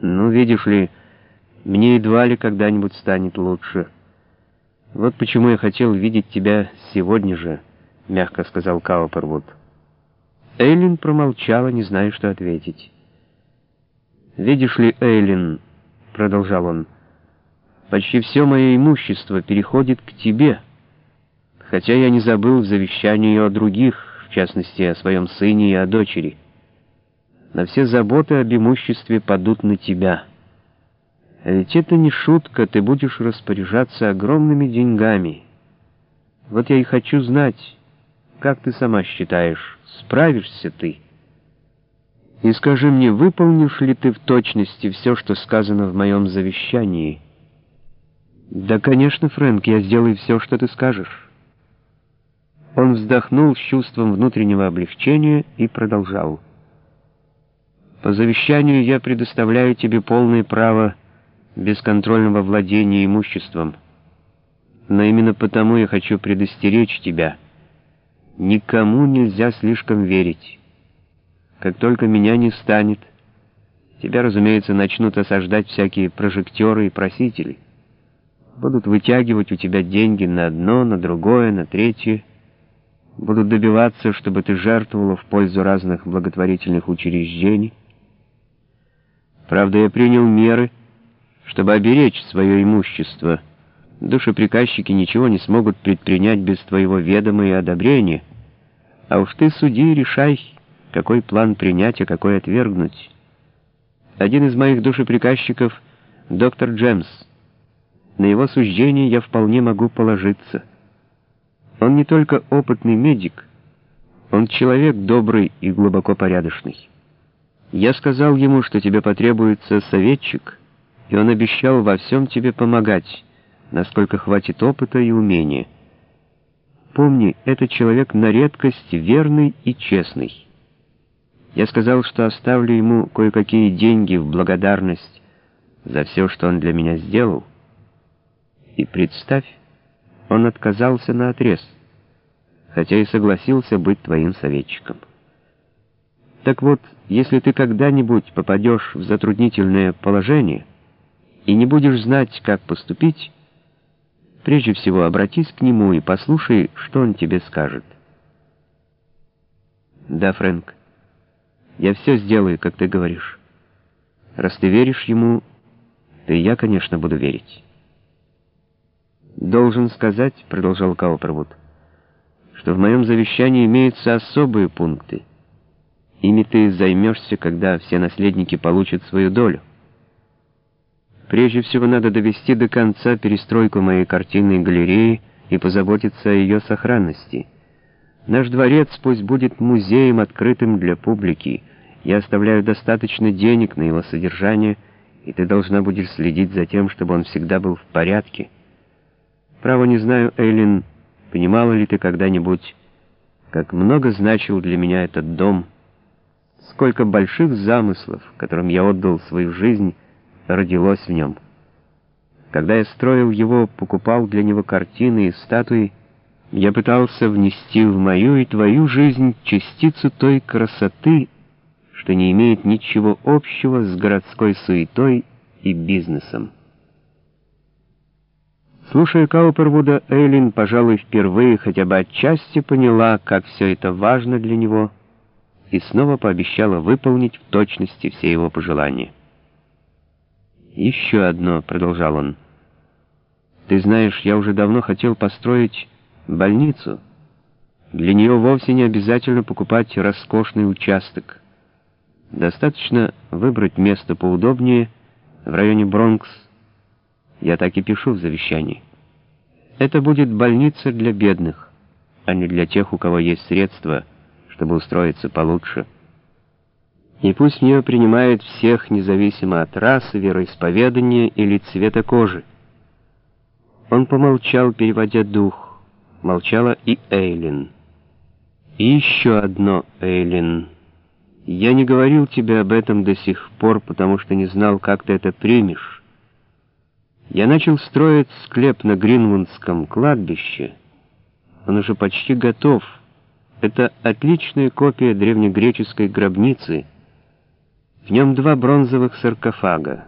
Ну, видишь ли, мне едва ли когда-нибудь станет лучше. Вот почему я хотел видеть тебя сегодня же, мягко сказал Каупервуд. Эйлин промолчала, не зная, что ответить. «Видишь ли, Эйлин, — продолжал он, — почти все мое имущество переходит к тебе, хотя я не забыл в завещании о других, в частности, о своем сыне и о дочери» но все заботы об имуществе падут на тебя. А ведь это не шутка, ты будешь распоряжаться огромными деньгами. Вот я и хочу знать, как ты сама считаешь, справишься ты? И скажи мне, выполнишь ли ты в точности все, что сказано в моем завещании? Да, конечно, Фрэнк, я сделаю все, что ты скажешь. Он вздохнул с чувством внутреннего облегчения и продолжал. По завещанию я предоставляю тебе полное право бесконтрольного владения имуществом. Но именно потому я хочу предостеречь тебя. Никому нельзя слишком верить. Как только меня не станет, тебя, разумеется, начнут осаждать всякие прожектеры и просители. Будут вытягивать у тебя деньги на одно, на другое, на третье. Будут добиваться, чтобы ты жертвовала в пользу разных благотворительных учреждений. Правда, я принял меры, чтобы оберечь свое имущество. Душеприказчики ничего не смогут предпринять без твоего ведома и одобрения. А уж ты суди и решай, какой план принять, а какой отвергнуть. Один из моих душеприказчиков — доктор Джемс. На его суждение я вполне могу положиться. Он не только опытный медик, он человек добрый и глубоко порядочный. Я сказал ему, что тебе потребуется советчик, и он обещал во всем тебе помогать, насколько хватит опыта и умения. Помни, этот человек на редкость верный и честный. Я сказал, что оставлю ему кое-какие деньги в благодарность за все, что он для меня сделал. И представь, он отказался на отрез, хотя и согласился быть твоим советчиком. Так вот, если ты когда-нибудь попадешь в затруднительное положение и не будешь знать, как поступить, прежде всего обратись к нему и послушай, что он тебе скажет. Да, Фрэнк, я все сделаю, как ты говоришь. Раз ты веришь ему, то и я, конечно, буду верить. «Должен сказать, — продолжал Каупервуд, — что в моем завещании имеются особые пункты, Ими ты займешься, когда все наследники получат свою долю. Прежде всего надо довести до конца перестройку моей картинной галереи и позаботиться о ее сохранности. Наш дворец пусть будет музеем, открытым для публики. Я оставляю достаточно денег на его содержание, и ты должна будешь следить за тем, чтобы он всегда был в порядке. Право не знаю, Эйлин, понимала ли ты когда-нибудь, как много значил для меня этот дом — сколько больших замыслов, которым я отдал свою жизнь, родилось в нем. Когда я строил его, покупал для него картины и статуи, я пытался внести в мою и твою жизнь частицу той красоты, что не имеет ничего общего с городской суетой и бизнесом. Слушая Каупервуда, Эйлин, пожалуй, впервые хотя бы отчасти поняла, как все это важно для него — и снова пообещала выполнить в точности все его пожелания. «Еще одно», — продолжал он. «Ты знаешь, я уже давно хотел построить больницу. Для нее вовсе не обязательно покупать роскошный участок. Достаточно выбрать место поудобнее в районе Бронкс. Я так и пишу в завещании. Это будет больница для бедных, а не для тех, у кого есть средства — чтобы устроиться получше. И пусть в нее принимают всех, независимо от расы, вероисповедания или цвета кожи. Он помолчал, переводя дух. Молчала и Эйлин. И еще одно, Эйлин. Я не говорил тебе об этом до сих пор, потому что не знал, как ты это примешь. Я начал строить склеп на Гринвудском кладбище. Он уже почти готов — это отличная копия древнегреческой гробницы. В нем два бронзовых саркофага.